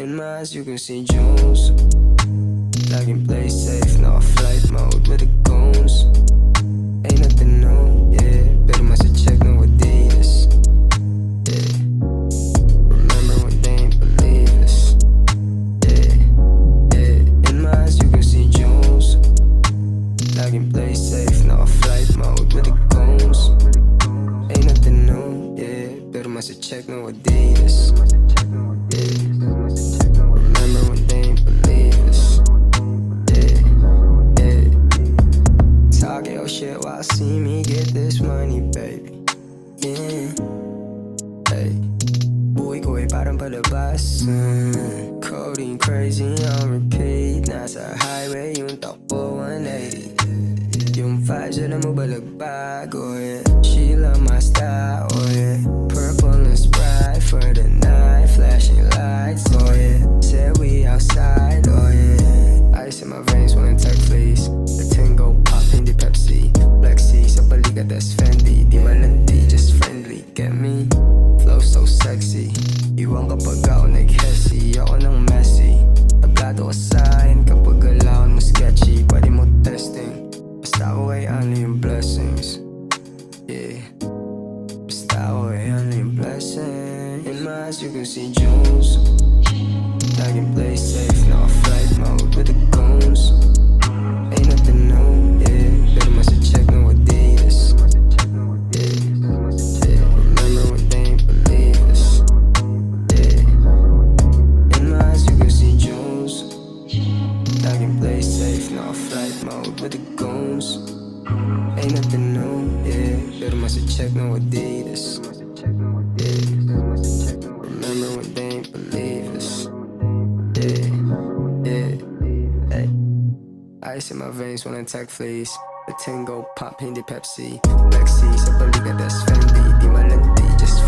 In my eyes, you can see Jones. Login play safe, no flight mode with the goons. Ain't nothing new, yeah. Better mas check no Adidas. Yeah. Remember when they ain't believe us. Yeah, yeah. In my eyes, you can see Jones. Login play safe, no flight mode with the goons. Ain't nothing new, yeah. Pero mas check no Adidas. Yeah. Ko ay parang palabasan Coding crazy on repeat. Nasa highway yung takbo 180 Yung vibes alam mo balagbag, oh yeah She love my style, oh yeah Purple blessing In my eyes you can see Jones Laging play safe, no flight mode with the goons. Ain't nothing new, yeah. Pero mas check no Adidas Yeah, yeah. Remember when they ain't believe us. Yeah. In my eyes you can see Jones Laging play safe, no flight mode with the goons. Ain't nothing new, yeah. Pero mas check no Adidas Yeah Remember Yeah, yeah, Ice in my veins when I tech fleece The tingo pop hindi Pepsi. Black sea sa balikat that's Fendi. Di malandi, just